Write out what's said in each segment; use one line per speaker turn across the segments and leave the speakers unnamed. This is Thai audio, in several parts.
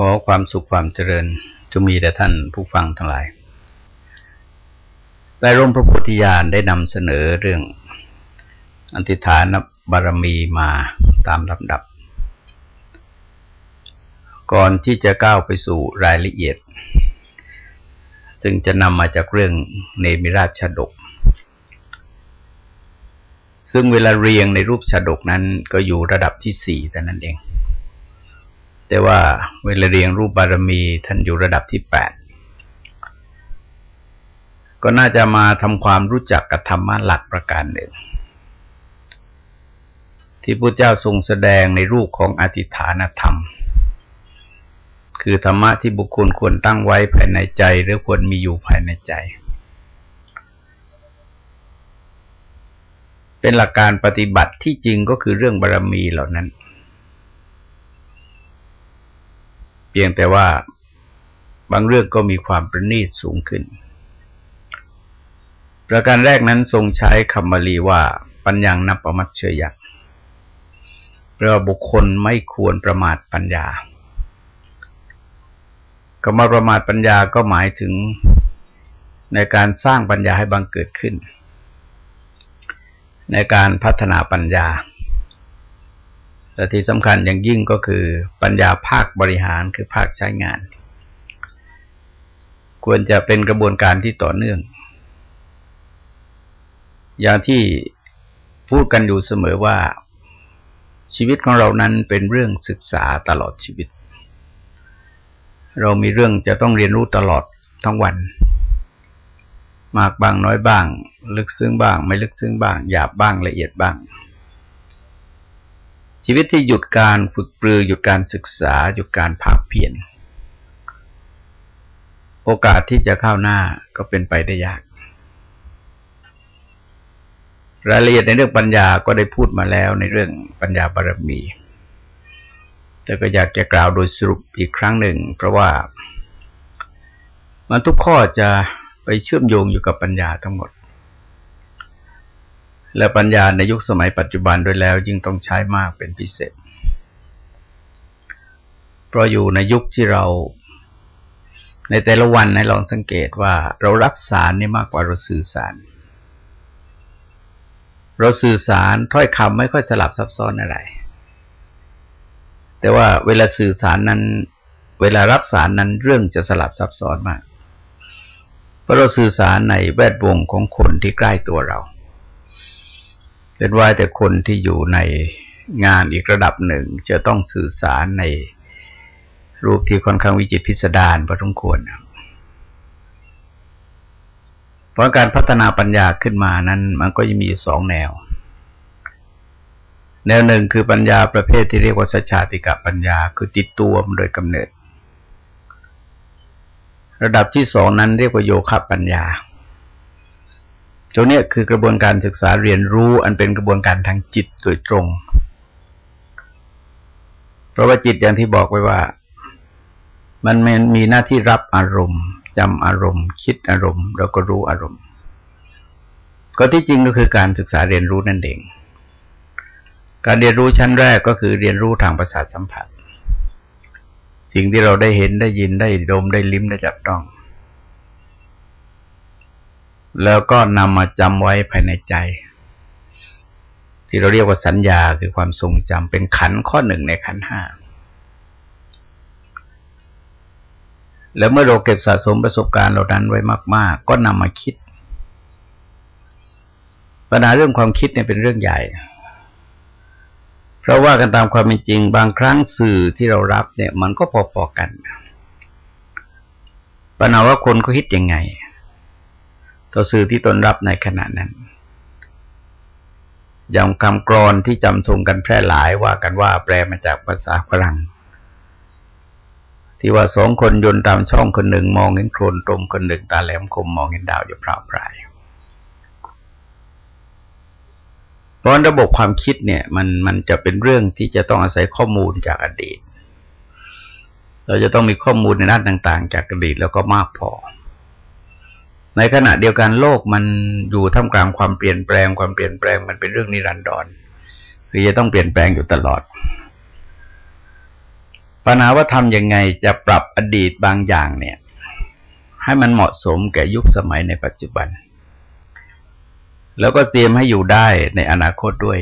ขอความสุขความเจริญจะมีแด่ท่านผู้ฟังทั้งหลายใต้ร่มพระโพธิญาณได้นำเสนอเรื่องอันติฐานบารมีมาตามลำดับ ก่อนที่จะก้าวไปสู่รายละเอียด ซึ่งจะนำมาจากเรื่องเนมิราชชดก ซึ่งเวลาเรียงในรูปชดกนั้นก็อยู่ระดับที่สี่แต่นั้นเอง แต่ว่าเวลาเรียงรูปบารมีท่านอยู่ระดับที่แปดก็น่าจะมาทำความรู้จักกับธรรมะหลักประการหนึ่ง ที่พระเจ้าทรงแสดงในรูปของอธิฐานธรรม คือธรรมะที่บุคคลควรตั้งไว้ภายในใจ หรือควรมีอยู่ภายในใจ เป็นหลักการปฏิบัติที่จริงก็คือเรื่องบารรมีเหล่านั้น พียงแต่ว่าบางเรื่องก็มีความประณีตสูงขึ้น ประการแรกนั้นทรงใช้คำบาลีว่า ปัญญานับประมัตเชยักแปลว่าบุคคลไม่ควรประมาทปัญญาคำว่าประมาทปัญญาก็หมายถึงในการสร้างปัญญาให้บังเกิดขึ้น ในการพัฒนาปัญญา และที่สำคัญอย่างยิ่งก็คือปัญญาภาคบริหารคือภาคใช้งาน ควรจะเป็นกระบวนการที่ต่อเนื่อง อย่างที่พูดกันอยู่เสมอว่าชีวิตของเรานั้นเป็นเรื่องศึกษาตลอดชีวิต เรามีเรื่องจะต้องเรียนรู้ตลอดทั้งวัน มากบ้างน้อยบ้าง ลึกซึ้งบ้าง ไม่ลึกซึ้งบ้าง หยาบบ้างละเอียดบ้าง ชีวิตที่หยุดการฝึกปรือหยุดการศึกษา หยุดการภาคเพียรโอกาสที่จะเข้าหน้าก็เป็นไปได้ยาก รายละเอียดในเรื่องปัญญาก็ได้พูดมาแล้วในเรื่องปัญญาบารมี แต่ก็อยากจะกล่าวโดยสรุปอีกครั้งหนึ่ง เพราะว่า มันทุกข้อจะไปเชื่อมโยงอยู่กับปัญญาทั้งหมด และปัญญาในยุคสมัยปัจจุบันด้วยแล้วยิ่งต้องใช้มากเป็นพิเศษ เพราะอยู่ในยุคที่เรา ในแต่ละวันในลองสังเกตว่าเรารับสารนี่มากกว่าเราสื่อสาร เราสื่อสารถ้อยคำไม่ค่อยสลับซับซ้อนอะไร แต่ว่าเวลาสื่อสารนั้น เวลารับสารนั้นเรื่องจะสลับซับซ้อนมาก เพราะเราสื่อสารในแวดวงของคนที่ใกล้ตัวเรา เป็นว่าแต่คนที่อยู่ในงานอีกระดับหนึ่ง จะต้องสื่อสารในรูปที่ค่อนข้างวิจิตพิสดารพอสมควรเพราะการพัฒนาปัญญาขึ้นมานั้น มันก็จะมีสองแนว แนวหนึ่งคือปัญญาประเภทที่เรียกว่าสัจชาติกะปัญญา คือติดตัวมโดยกำเนิด ระดับที่สองนั้นเรียกว่าโยคะปัญญา ตรงนี้คือกระบวนการศึกษาเรียนรู้อันเป็นกระบวนการทางจิตโดยตรง เพราะว่าจิตอย่างที่บอกไว้ว่า มันมีหน้าที่รับอารมณ์จำอารมณ์ คิดอารมณ์แล้วก็รู้อารมณ์ ก็ที่จริงก็คือการศึกษาเรียนรู้นั่นเอง การเรียนรู้ชั้นแรกก็คือเรียนรู้ทางประสาทสัมผัส สิ่งที่เราได้เห็นได้ยินได้ดมได้ลิ้มได้จับต้อง แล้วก็นำมาจำไว้ภายในใจ ที่เราเรียกว่าสัญญาคือความทรงจำเป็นขันข้อหนึ่งในขันห้าแล้วเมื่อเราเก็บสะสมประสบการณ์เหล่านั้นไว้มาก ๆ ก็นำมาคิด ปัญหาเรื่องความคิดเนี่ยเป็นเรื่องใหญ่ เพราะว่ากันตามความเป็นจริง บางครั้งสื่อที่เรารับเนี่ย มันก็พอๆกันปัญหาว่าคนเขาคิดยังไง ต่อสื่อที่ตนรับในขณะนั้น อย่างคำกรอนที่จำทรงกันแพร่หลายว่ากันว่าแปลมาจากภาษาฝรั่ง ที่ว่าสองคนยนต์ตามช่องคนหนึ่ง มองเห็นโคลนตรงคนหนึ่งตาแหลมคมมองเห็นดาวอยู่พราวพรายเพราะระบบความคิดเนี่ยมันมันจะเป็นเรื่องที่จะต้องอาศัยข้อมูลจากอดีต เราจะต้องมีข้อมูลในด้านต่าง ๆ จากอดีตแล้วก็มากพอ ในขณะเดียวกันโลกมันอยู่ท่ามกลางความเปลี่ยนแปลงความเปลี่ยนแปลงมันเป็นเรื่องนิรันดร คือจะต้องเปลี่ยนแปลงอยู่ตลอด ปัญหาว่าทำยังไงจะปรับอดีตบางอย่างเนี่ย ให้มันเหมาะสมแก่ยุคสมัยในปัจจุบัน แล้วก็เตรียมให้อยู่ได้ในอนาคตด้วย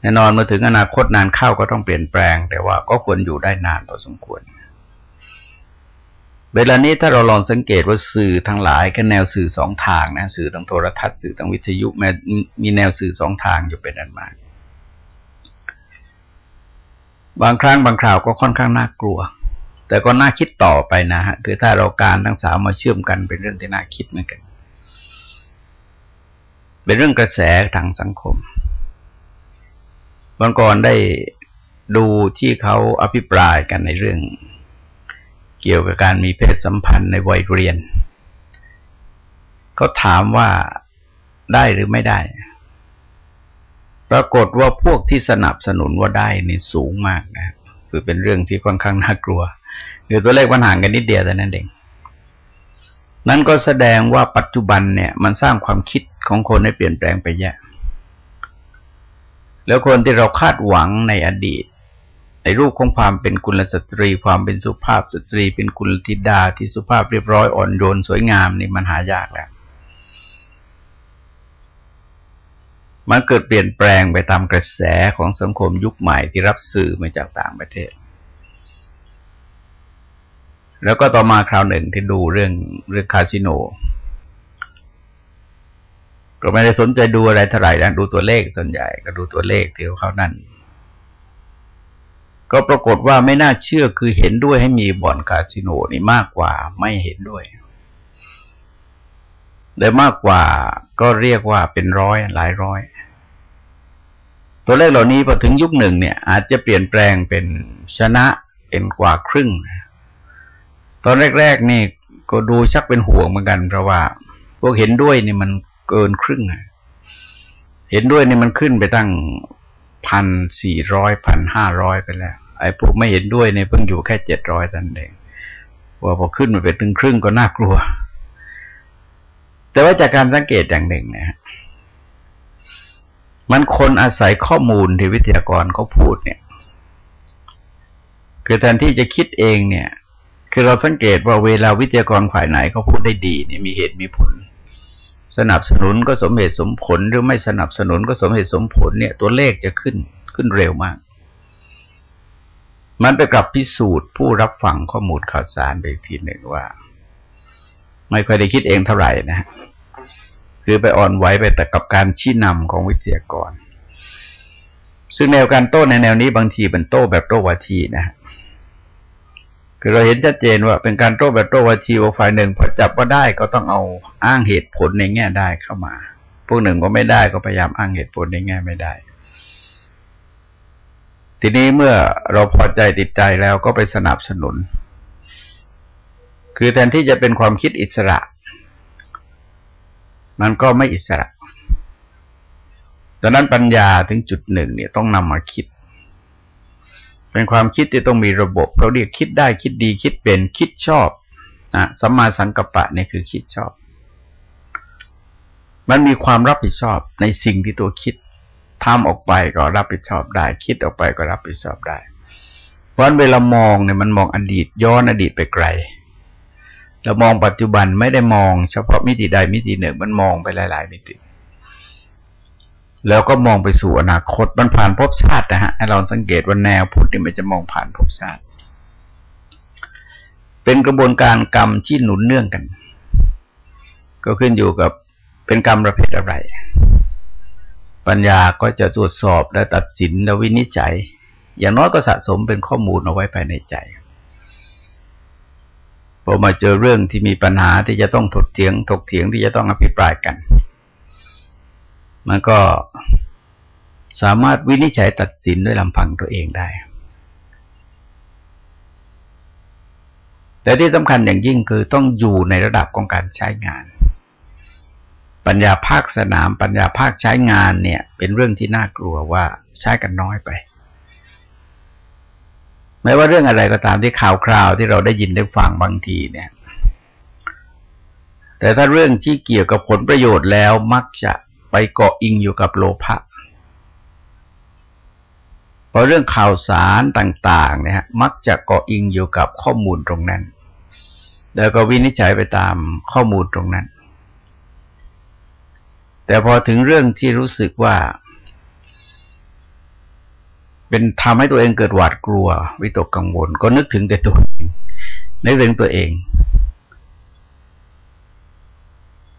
แน่นอนมาถึงอนาคตนานเข้าก็ต้องเปลี่ยนแปลง แต่ว่าก็ควรอยู่ได้นานพอสมควร เวลานี้ถ้าเราลองสังเกตว่าสื่อทั้งหลายก็แนวสื่อสองทางนะ สื่อทางโทรทัศน์สื่อทางวิทยุแม้มีแนวสื่อสองทางอยู่เป็นอันมาก บางครั้งบางคราวก็ค่อนข้างน่ากลัว แต่ก็น่าคิดต่อไปนะฮะคือถ้าเราการทั้งสามมาเชื่อมกันเป็นเรื่องที่น่าคิดเหมือนกัน เป็นเรื่องกระแสทางสังคมวันก่อนได้ดูที่เขาอภิปรายกันในเรื่อง เกี่ยวกับการมีเพศสัมพันธ์ในวัยเรียนเขาถามว่าได้หรือไม่ได้ ปรากฏว่าพวกที่สนับสนุนว่าได้นี่สูงมากนะคือเป็นเรื่องที่ค่อนข้างน่ากลัวคือตัวเลขมันห่างกันนิดเดียวแต่นั้นเองนั่นก็แสดงว่าปัจจุบันเนี่ย มันสร้างความคิดของคนให้เปลี่ยนแปลงไปเยอะแล้วคนที่เราคาดหวังในอดีต ในรูปของความเป็นกุลสตรี ความเป็นสุภาพสตรี เป็นกุลธิดาที่สุภาพเรียบร้อยอ่อนโยนสวยงามนี่มันหายากแล้ว มันเกิดเปลี่ยนแปลงไปตามกระแสของสังคมยุคใหม่ที่รับสื่อมาจากต่างประเทศ แล้วก็ต่อมาคราวหนึ่งที่ดูเรื่องเรื่องคาสิโน ก็ไม่ได้สนใจดูอะไรเท่าไหร่นะดูตัวเลขส่วนใหญ่ ก็ดูตัวเลขที่เขานั่น ก็ปรากฏว่าไม่น่าเชื่อคือเห็นด้วยให้มีบ่อนคาสิโนนี่มากกว่าไม่เห็นด้วยแต่มากกว่าก็เรียกว่าเป็นร้อยหลายร้อย ตัวเลขเหล่านี้พอถึงยุคหนึ่งเนี่ย อาจจะเปลี่ยนแปลงเป็นชนะเป็นกว่าครึ่ง ตอนแรก ๆ นี่ก็ดูชักเป็นห่วงเหมือนกัน เพราะว่า พวกเห็นด้วยนี่มันเกินครึ่งเห็นด้วยนี่มันขึ้นไปตั้งพันสี่ร้อยพันห้าร้อยไปแล้ว ไอ้พวกไม่เห็นด้วยเนี่ยเพิ่งอยู่แค่เจ็ดร้อยตันเองว่าพอขึ้นมาเป็นถึงครึ่งก็น่ากลัว แต่ว่าจากการสังเกตอย่างหนึ่งนะมันคนอาศัยข้อมูลที่วิทยากรเขาพูดเนี่ย คือแทนที่จะคิดเองเนี่ย คือเราสังเกตว่าเวลาวิทยากรฝ่ายไหนเขาพูดได้ดีเนี่ยมีเหตุมีผล สนับสนุนก็สมเหตุสมผลหรือไม่สนับสนุนก็สมเหตุสมผลเนี่ย ตัวเลขจะขึ้นขึ้นเร็วมาก มันไปกับพิสูจน์ผู้รับฟังข้อมูลข่าวสารไปทีหนึ่งว่า ไม่ค่อยได้คิดเองเท่าไหร่นะ คือไปอ่อนไหวไปแต่กับการชี้นำของวิทยากร ซึ่งแนวการโต้ในแนวนี้บางทีเป็นโต้แบบโต้วาทีนะคือเราเห็นชัดเจนว่าเป็นการโต้แบบโต้วาทีว่าฝ่ายหนึ่งพอจับว่าได้ก็ต้องเอาอ้างเหตุผลในแง่ได้เข้ามา พวกหนึ่งก็ไม่ได้ก็พยายามอ้างเหตุผลในแง่ไม่ได้ ทีนี้เมื่อเราพอใจติดใจแล้วก็ไปสนับสนุน คือแทนที่จะเป็นความคิดอิสระ มันก็ไม่อิสระดังนั้นปัญญาถึงจุดหนึ่งเนี่ยต้องนำมาคิด เป็นความคิดที่ต้องมีระบบเขาเรียกคิดได้คิดดีคิดเป็นคิดชอบนะสัมมาสังกัปปะนี่คือคิดชอบ มันมีความรับผิดชอบในสิ่งที่ตัวคิด ทำออกไปก็รับผิดชอบได้ คิดออกไปก็รับผิดชอบได้ เพราะเวลามองเนี่ยมันมองอดีต ย้อนอดีตไปไกลเรามองปัจจุบันไม่ได้มอง เฉพาะมิติใดมิติหนึ่ง มันมองไปหลาย ๆ มิติ แล้วก็มองไปสู่อนาคตมันผ่านภพชาตินะฮะให้เราสังเกตว่าแนวพุทธนี่มันจะมองผ่านภพชาติ เป็นกระบวนการกรรมที่หนุนเนื่องกัน ก็ขึ้นอยู่กับเป็นกรรมประเภทอะไร ปัญญาก็จะตรวจสอบและตัดสินและวินิจฉัย อย่างน้อยก็สะสมเป็นข้อมูลเอาไว้ภายในใจพอมาเจอเรื่องที่มีปัญหาที่จะต้องถกเถียงถกเถียงที่จะต้องอภิปรายกัน มันก็สามารถวินิจฉัยตัดสินด้วยลำพังตัวเองได้ แต่ที่สำคัญอย่างยิ่งคือต้องอยู่ในระดับของการใช้งาน ปัญญาภาคสนาม ปัญญาภาคใช้งานเนี่ย เป็นเรื่องที่น่ากลัวว่าใช้กันน้อยไปไม่ว่าเรื่องอะไรก็ตามที่ข่าวคราวที่เราได้ยินได้ฟังบางทีเนี่ย แต่ถ้าเรื่องที่เกี่ยวกับผลประโยชน์แล้วมักจะไปเกาะอิงอยู่กับโลภะพราะเรื่องข่าวสารต่าง ๆ เนี่ย มักจะเกาะอิงอยู่กับข้อมูลตรงนั้น แล้วก็วินิจฉัยไปตามข้อมูลตรงนั้น แต่พอถึงเรื่องที่รู้สึกว่า เป็นทำให้ตัวเองเกิดหวาดกลัว วิตกกังวล ก็นึกถึงแต่ตัวเองนึกถึงตัวเอง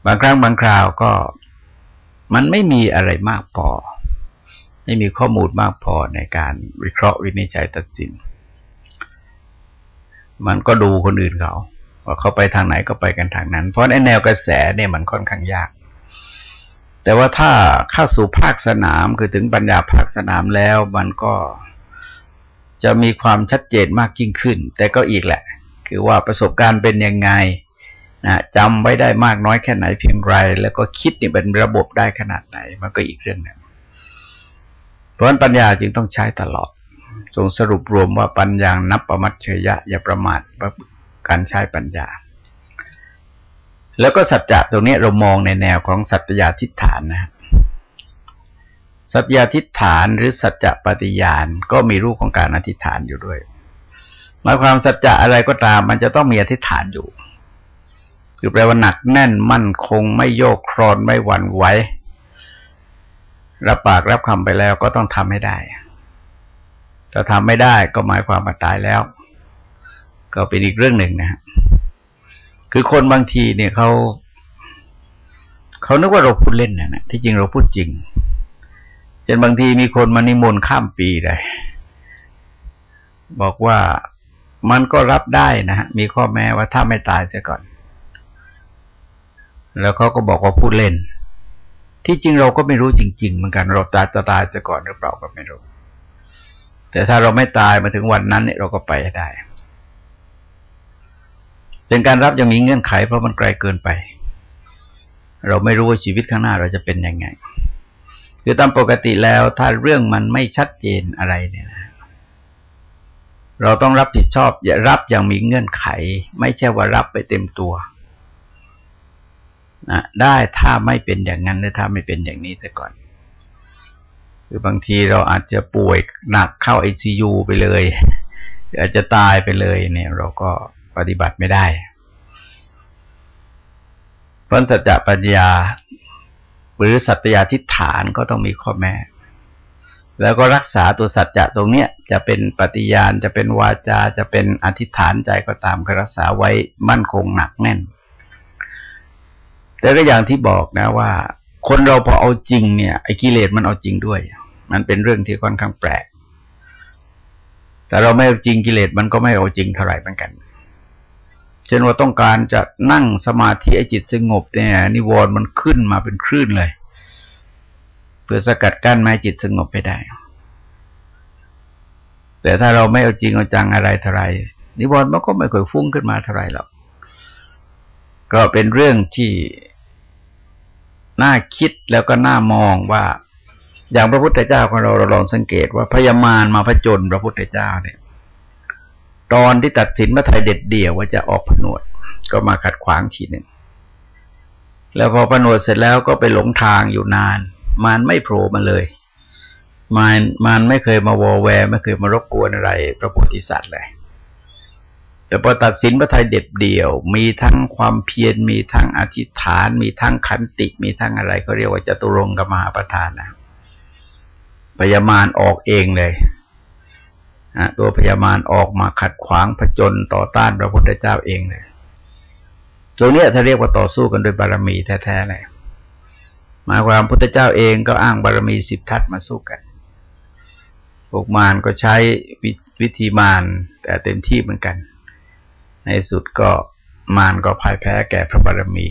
บางครั้งบางคราวก็มันไม่มีอะไรมากพอ ไม่มีข้อมูลมากพอในการวิเคราะห์วินิจฉัยตัดสิน มันก็ดูคนอื่นเขาว่าเขาไปทางไหนก็ไปกันทางนั้น เพราะในแนวกระแสเนี่ยมันค่อนข้างยาก แต่ว่าถ้าเข้าสู่ภาคสนามคือถึงปัญญาภาคสนามแล้วมันก็จะมีความชัดเจนมากยิ่งขึ้น แต่ก็อีกแหละ คือว่าประสบการณ์เป็นยังไงนะจำไว้ได้มากน้อยแค่ไหนเพียงไร แล้วก็คิดนี่เป็นระบบได้ขนาดไหน มันก็อีกเรื่องหนึ่งเพราะนั้นปัญญาจึงต้องใช้ตลอดทรงสรุปรวมว่าปัญญานับประมัตเฉยะ อย่าประมาทการใช้ปัญญา แล้วก็สัจจะตรงนี้เรามองในแนวของสัตยาทิฏฐานนะสัตยาทิฏฐานหรือสัจจะปฏิญาณก็มีรูปของการอธิษฐานอยู่ด้วยหมายความสัจจะอะไรก็ตาม มันจะต้องมีอธิษฐานอยู่คือแปลว่าหนักแน่นมั่นคง ไม่โยกครอนไม่หวั่นไหวรับปากรับคำไปแล้วก็ต้องทำให้ได้ถ้าทำไม่ได้ก็หมายความว่าตายแล้ว ก็เป็นอีกเรื่องหนึ่งนะ คือคนบางทีเนี่ยเขาเขานึกว่าเราพูดเล่นนะนะที่จริงเราพูดจริงจนบางทีมีคนมานิมนต์ข้ามปีเลยบอกว่ามันก็รับได้นะฮะมีข้อแม้ว่าถ้าไม่ตายเสียก่อน แล้วเขาก็บอกว่าพูดเล่น ที่จริงเราก็ไม่รู้จริง ๆ เหมือนกันเราตายจะตายจะก่อนหรือเปล่าก็ไม่รู้ แต่ถ้าเราไม่ตายมาถึงวันนั้นเนี่ยเราก็ไปได้ เป็นการรับยังมีเงื่อนไขเพราะมันไกลเกินไป เราไม่รู้ว่าชีวิตข้างหน้าเราจะเป็นยังไง คือตามปกติแล้วถ้าเรื่องมันไม่ชัดเจนอะไรเนี่ยนะเราต้องรับผิดชอบอย่ารับอย่างมีเงื่อนไข ไม่ใช่ว่ารับไปเต็มตัวนะได้ถ้าไม่เป็นอย่างนั้นหรือถ้าไม่เป็นอย่างนี้แต่ก่อน คือบางทีเราอาจจะป่วยหนักเข้าไอซียูไปเลย อาจจะตายไปเลยเนี่ย เราก็ ปฏิบัติไม่ได้เพราะสัจจะปัญญา หรือสัตยาทิฏฐานก็ต้องมีข้อแม้แล้วก็รักษาตัวสัจจะตรงเนี้ยจะเป็นปฏิญาณจะเป็นวาจาจะเป็นอธิษฐานใจก็ตามก็รักษาไว้มั่นคงหนักแน่น แต่ก็อย่างที่บอกนะว่า คนเราพอเอาจริงเนี่ยไอ้กิเลสมันเอาจริงด้วย มันเป็นเรื่องที่ค่อนข้างแปลก แต่เราไม่เอาจริงกิเลสมันก็ไม่เอาจริงเท่าไหร่เหมือนกัน เช่นว่าต้องการจะนั่งสมาธิไอจิตสงบเนี่ยนิวรณ์มันขึ้นมาเป็นคลื่นเลย เพื่อสกัดกั้นไม่จิตสงบไปได้ แต่ถ้าเราไม่เอาจริงเอาจังอะไรเท่าไรนิวรณ์มันก็ไม่ค่อยฟุ้งขึ้นมาเท่าไรหรอกก็เป็นเรื่องที่น่าคิดแล้วก็น่ามองว่า อย่างพระพุทธเจ้าของเราเราลองสังเกตว่าพยามารมาพระจนพระพุทธเจ้าเนี่ย ตอนที่ตัดสินมาไทยเด็ดเดี่ยวว่าจะออกผนวด ก็มาขัดขวางทีหนึ่ง แล้วพอผนวดเสร็จแล้วก็ไปหลงทางอยู่นานมารไม่โผล่มาเลยมารมารไม่เคยมาวอแวร์ไม่เคยมารบกวนอะไร พระโพธิสัตว์เลย แต่พอตัดสินพระไทยเด็ดเดี่ยว มีทั้งความเพียรมีทั้งอธิษฐาน มีทั้งขันติ มีทั้งอะไรเขาเรียกว่าจตุรงกมหาประธานนะพยามารออกเองเลย ตัวพยามารออกมาขัดขวางผจญต่อต้านพระพุทธเจ้าเองเลยตัวเนี้ยถ้าเรียกว่าต่อสู้กันโดยบารมีแท้ๆเลยหมายความพุทธเจ้าเองก็อ้างบารมีสิบทัศมาสู้กันพวกมารก็ใช้วิธีมารแต่เต็มที่เหมือนกัน ในสุดก็มารก็พ่ายแพ้แก่พระบารมี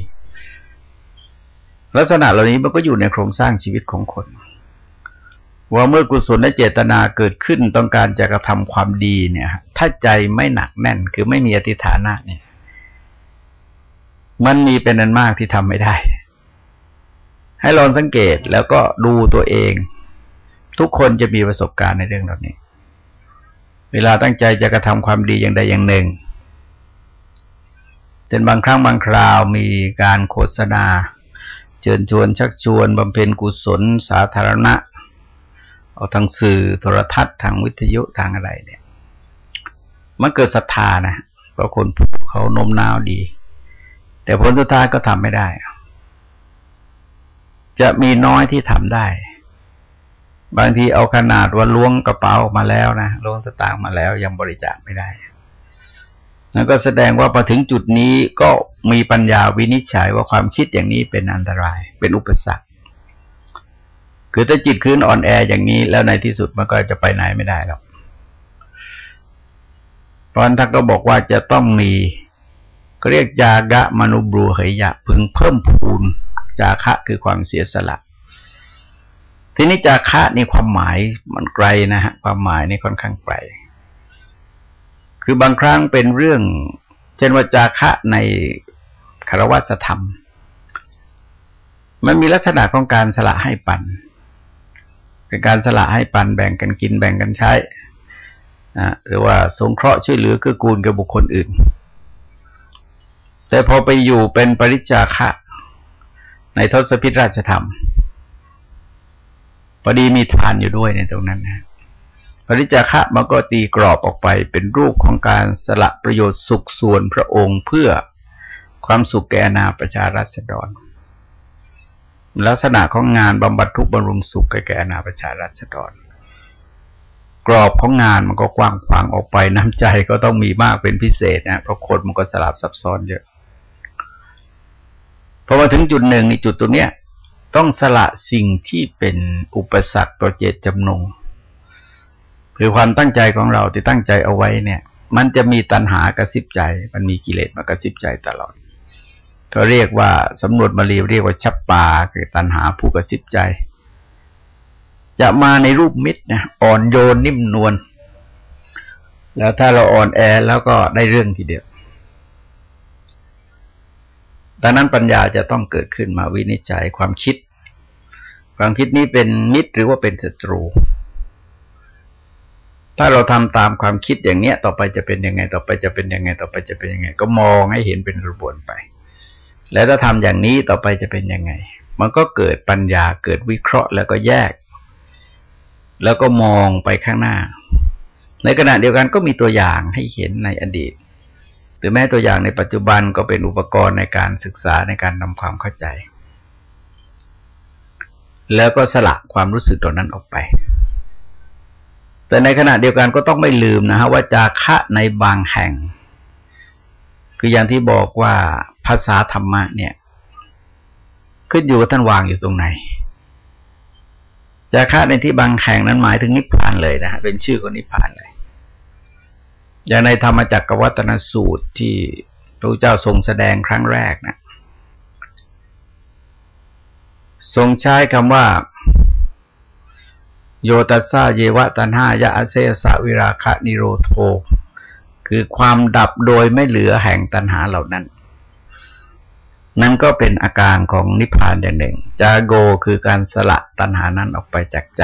ลักษณะเหล่านี้มันก็อยู่ในโครงสร้างชีวิตของคน ว่าเมื่อกุศลและเจตนาเกิดขึ้นต้องการจะกระทำความดีเนี่ย ถ้าใจไม่หนักแน่นคือไม่มีอธิฐานะเนี่ย มันมีเป็นอันมากที่ทำไม่ได้ ให้ลองสังเกตแล้วก็ดูตัวเอง ทุกคนจะมีประสบการณ์ในเรื่องเหล่านี้ เวลาตั้งใจจะกระทำความดีอย่างใดอย่างหนึ่งจนบางครั้งบางคราวมีการโฆษณา เชิญชวนชักชวนบำเพ็ญกุศลสาธารณะ เอาทางสื่อโทรทัศน์ทางวิทยุทางอะไรเนี่ย มันเกิดศรัทธานะเพราะคนพูดเขาโน้มน้าวดี แต่ผลสุดท้ายก็ทำไม่ได้ จะมีน้อยที่ทำได้ บางทีเอาขนาดว่าล้วงกระเป๋าออกมาแล้วนะล้วงสตางค์มาแล้วยังบริจาคไม่ได้นั่นก็แสดงว่าพอถึงจุดนี้ก็มีปัญญาวินิจฉัยว่าความคิดอย่างนี้เป็นอันตราย เป็นอุปสรรค คือถ้าจิตคืนอ่อนแออย่างนี้ แล้วในที่สุดมันก็จะไปไหนไม่ได้หรอกเพราะนั้นท่านก็บอกว่าจะต้องมีเรียกจากะมนุบรูเหยะ พึงเพิ่มพูนจาคะคือความเสียสละ ทีนี้จาคะนี่ความหมายมันไกลนะฮะความหมายนี่ค่อนข้างไกล คือบางครั้งเป็นเรื่อง เช่นว่าจาคะในคารวะธรรม มันมีลักษณะของการสละให้ปัน เป็นการสละให้ปันแบ่งกันกินแบ่งกันใช้นะหรือว่าสงเคราะห์ช่วยเหลือเกื้อกูลกับบุคคลอื่น แต่พอไปอยู่เป็นปริจาคะ ในทศพิธราชธรรมพอดีมีทานอยู่ด้วยในตรงนั้นนะปริจาคะมันก็ตีกรอบออกไปเป็นรูปของการสละประโยชน์สุขส่วนพระองค์เพื่อความสุขแก่นาประชารัษฎร ลักษณะของงานบำบัดทุกบำรุงสุขแก่นาประชารัษฎรกรอบของงานมันก็กว้างขวางออกไปน้ำใจก็ต้องมีมากเป็นพิเศษนะเพราะคนมันก็สลับซับซ้อนเยอะพอมาถึงจุดหนึ่งในจุดตรงเนี้ย ต้องสละสิ่งที่เป็นอุปสรรคต่อเจตจำนง คือความตั้งใจของเราที่ตั้งใจเอาไว้เนี่ย มันจะมีตัณหากระซิบใจ มันมีกิเลสมากระซิบใจตลอด เขาเรียกว่าสำนวนบาลีเรียกว่าชับปาคือตัณหาผู้กระซิบใจ จะมาในรูปมิตรนะอ่อนโยนนิ่มนวลแล้วถ้าเราอ่อนแอแล้วก็ได้เรื่องทีเดียวดังนั้นปัญญาจะต้องเกิดขึ้นมาวินิจฉัยความคิด ความคิดนี้เป็นมิตรหรือว่าเป็นศัตรู ถ้าเราทำตามความคิดอย่างเนี้ย ต่อไปจะเป็นยังไง ต่อไปจะเป็นยังไง ต่อไปจะเป็นยังไง ก็มองให้เห็นเป็นกระบวนไป แล้วถ้าทำอย่างนี้ต่อไปจะเป็นยังไง มันก็เกิดปัญญาเกิดวิเคราะห์แล้วก็แยก แล้วก็มองไปข้างหน้า ในขณะเดียวกันก็มีตัวอย่างให้เห็นในอดีตหรือแม้ตัวอย่างในปัจจุบันก็เป็นอุปกรณ์ในการศึกษาในการนำความเข้าใจ แล้วก็สละความรู้สึกตรงนั้นออกไป แต่ในขณะเดียวกันก็ต้องไม่ลืมนะฮะว่าจาคะในบางแห่ง คืออย่างที่บอกว่า ภาษาธรรมะเนี่ยขึ้นอยู่ว่าท่านวางอยู่ตรงไหนจาคะในที่บางแห่งนั้นหมายถึงนิพพานเลยนะฮะเป็นชื่อของนิพพานเลย อย่างในธรรมจักรวัตนสูตรที่พระเจ้าทรงแสดงครั้งแรกนะทรงใช้คำว่า โยตัสซาเยวะตันหายะอเซสะวิราคะนิโรโท คือความดับโดยไม่เหลือแห่งตันหาเหล่านั้น นั่นก็เป็นอาการของนิพพานอย่างหนึ่ง จาโกคือการสละตันหานั้นออกไปจากใจ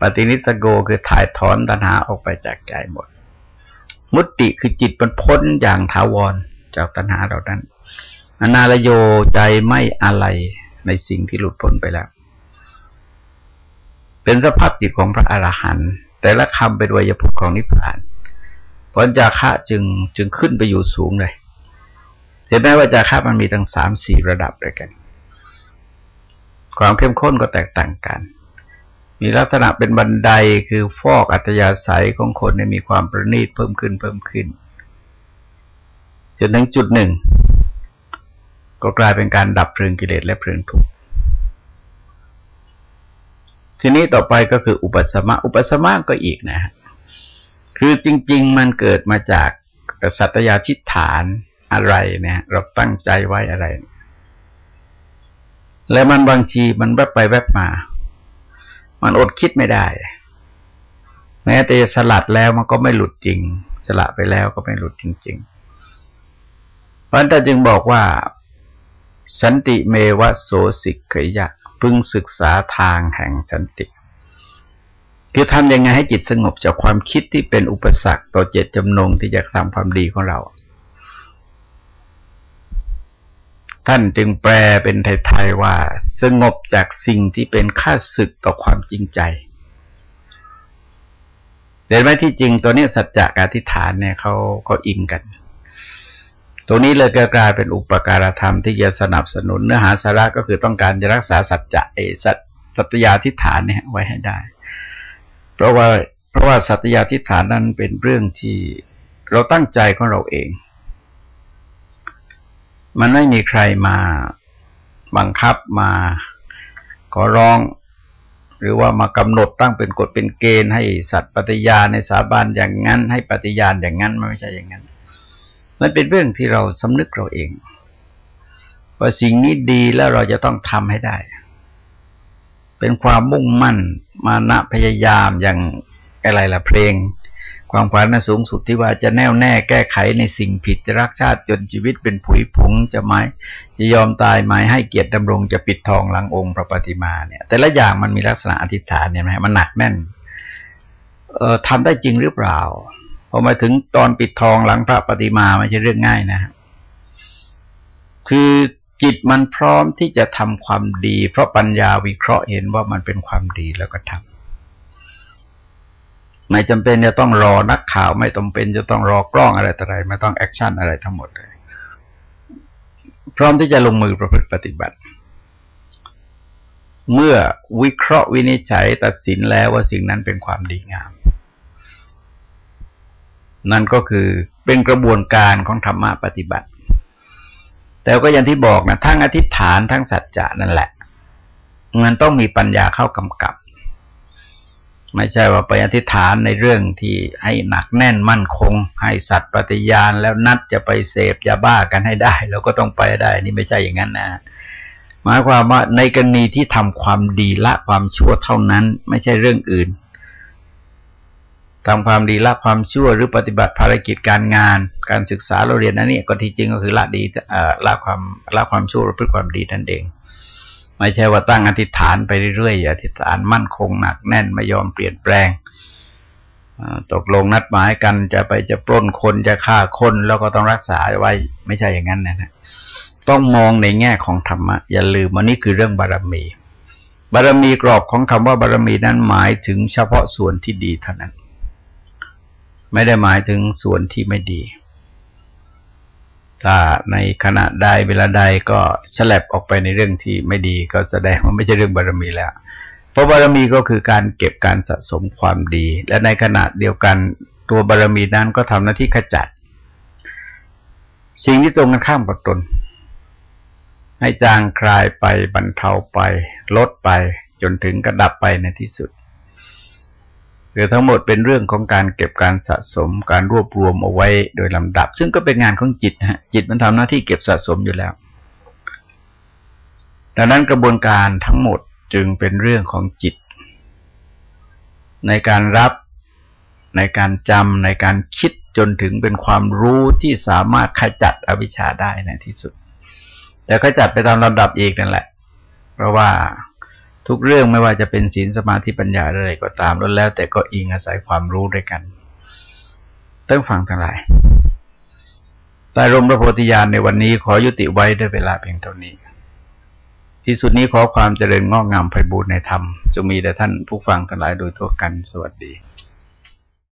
ปฏินิสโกคือถ่ายถอนตันหาออกไปจากใจหมด มุตติคือจิตมันพ้นอย่างถาวรจากตัณหาเหล่านั้น อนาลโยใจไม่อะไรในสิ่งที่หลุดพ้นไปแล้ว เป็นสภาพจิตของพระอรหันต์แต่ละคำเป็นวยพุทธของนิพพาน เพราะจาคะจึงจึงขึ้นไปอยู่สูงเลย เห็นไหมว่าจาคะมันมีทั้งสามสี่ระดับด้วยกัน ความเข้มข้นก็แตกต่างกัน มีลักษณะเป็นบันไดคือฟอกอัตยาศัยของคนมีความประณีตเพิ่มขึ้นเพิ่มขึ้นจนถึงจุดหนึ่ง ก็กลายเป็นการดับเพลิงกิเลสและเพลิงทุกข์ทีนี้ต่อไปก็คืออุปสมะอุปสมะก็อีกนะ คือจริง ๆ มันเกิดมาจากสัตยาทิฏฐาน อะไรเนี่ย เราตั้งใจไว้อะไร แล้วมันบางทีมันแวบไปแวบมา มันอดคิดไม่ได้ แม้แต่สลัดแล้วมันก็ไม่หลุดจริง สละไปแล้วก็ไม่หลุดจริง ๆ เพราะนั้นจึงบอกว่า สันติเมวะโสสิกขยะ พึงศึกษาทางแห่งสันติคือทำยังไงให้จิตสงบจากความคิดที่เป็นอุปสรรคต่อเจตจำนงที่จะทำความดีของเรา ท่านจึงแปลเป็นไทยๆว่า สงบจากสิ่งที่เป็นค่าศึกต่อความจริงใจเห็นไหมที่จริงตัวนี้สัจจะการทิฏฐานเนี่ยเขาเขาอิงกันตัวนี้เลยกลายเป็นอุปการธรรมที่จะสนับสนุนเนื้อหาสาระก็คือต้องการจะรักษาสัจจะเอสัจสัตยาทิฐานเนี่ยไว้ให้ได้ เพราะว่าเพราะว่าสัตยาทิฐานนั้นเป็นเรื่องที่เราตั้งใจของเราเอง มันไม่มีใครมาบังคับมาขอร้อง หรือว่ามากำหนดตั้งเป็นกฎเป็นเกณฑ์ให้สัตว์ปฏิญาณในสาบานอย่างนั้น ให้ปฏิญาณอย่างนั้นมันไม่ใช่อย่างนั้นมันเป็นเรื่องที่เราสำนึกเราเองว่าสิ่งนี้ดีแล้วเราจะต้องทำให้ได้ เป็นความมุ่งมั่นมานะพยายามอย่างอะไรล่ะเพลง ความฝันนสูงสุดที่ว่าจะแน่วแน่แก้ไขในสิ่งผิดจะรักชาติจนชีวิตเป็นผุยผงจะไม้จะยอมตายไม้ให้เกียรติดำรงจะปิดทองหลังองค์พระปฏิมาเนี่ย แต่ละอย่างมันมีลักษณะอธิษฐานเนี่ยไหมมันหนักแน่น เอ่อทำได้จริงหรือเปล่าพอมาถึงตอนปิดทองหลังพระปฏิมาไม่ใช่เรื่องง่ายนะคือจิตมันพร้อมที่จะทำความดี เพราะปัญญาวิเคราะห์เห็นว่ามันเป็นความดีแล้วก็ทำ ไม่จำเป็นจะต้องรอนักข่าว ไม่จำเป็นจะต้องรอกล้องอะไรต่ออะไรไม่ต้อง action อะไรทั้งหมดเลยพร้อมที่จะลงมือประพฤติปฏิบัติ เมื่อวิเคราะห์วินิจฉัยตัดสินแล้วว่าสิ่งนั้นเป็นความดีงาม นั่นก็คือเป็นกระบวนการของธรรมะปฏิบัติ แต่ก็อย่างที่บอกนะทั้งอธิษฐานทั้งสัจจะนั่นแหละมันต้องมีปัญญาเข้ากำกับ ไม่ใช่ว่าไปอธิษฐานในเรื่องที่ให้หนักแน่นมั่นคง ให้สัตว์ปฏิญาณแล้วนัดจะไปเสพยาบ้ากันให้ได้เราก็ต้องไปได้ นี่ไม่ใช่อย่างนั้นนะหมายความว่าในกรณีที่ทำความดีละความชั่วเท่านั้น ไม่ใช่เรื่องอื่นทำความดีละความชั่วหรือปฏิบัติภารกิจการงาน การศึกษาเราเรียนนั่นนี่ก็ที่จริงก็คือละดีละความละความชั่วหรือพฤติความดีนั่นเอง ไม่ใช่ว่าตั้งอธิษฐานไปเรื่อยๆอธิษฐานมั่นคงหนักแน่นไม่ยอมเปลี่ยนแปลงตกลงนัดหมายกันจะไปจะปล้นคนจะฆ่าคนแล้วก็ต้องรักษาไว้ ไม่ใช่อย่างนั้นนะนะต้องมองในแง่ของธรรมะ อย่าลืมว่านี่คือเรื่องบารมี บารมีกรอบของคำว่าบารมีนั้นหมายถึงเฉพาะส่วนที่ดีเท่านั้น ไม่ได้หมายถึงส่วนที่ไม่ดี ถ้าในขณะใดเวลาใดก็ฉลับออกไปในเรื่องที่ไม่ดีก็แสดงว่าไม่ใช่เรื่องบารมีแล้ว เพราะบารมีก็คือการเก็บการสะสมความดี และในขณะเดียวกันตัวบารมีนั้นก็ทำหน้าที่ขจัด สิ่งที่ตรงกันข้ามกับตน ให้จางคลายไปบรรเทาไป ลดไปจนถึงกระดับไปในที่สุด คือทั้งหมดเป็นเรื่องของการเก็บการสะสมการรวบรวมเอาไว้โดยลำดับ ซึ่งก็เป็นงานของจิตฮะจิตมันทำหน้าที่เก็บสะสมอยู่แล้ว ดังนั้นกระบวนการทั้งหมดจึงเป็นเรื่องของจิต ในการรับในการจำในการคิดจนถึงเป็นความรู้ที่สามารถขจัดอวิชชาได้ในที่สุด แต่ขจัดไปตามลำดับอีกนั่นแหละ เพราะว่า ทุกเรื่องไม่ว่าจะเป็นศีลสมาธิปัญญาอะไรก็ตามล้วนแล้ว แต่ก็อิงอาศัยความรู้ด้วยกันต้องฟังทั้งหลายใต้ร่มพระโพธิญาณในวันนี้ขอยุติไว้ด้วยเวลาเพียงเท่านี้ ที่สุดนี้ขอความเจริญงอกงามไพบูรณ์ในธรรมจงมีแด่ท่านผู้ฟังทั้งหลายโดยทั่วกันสวัสดี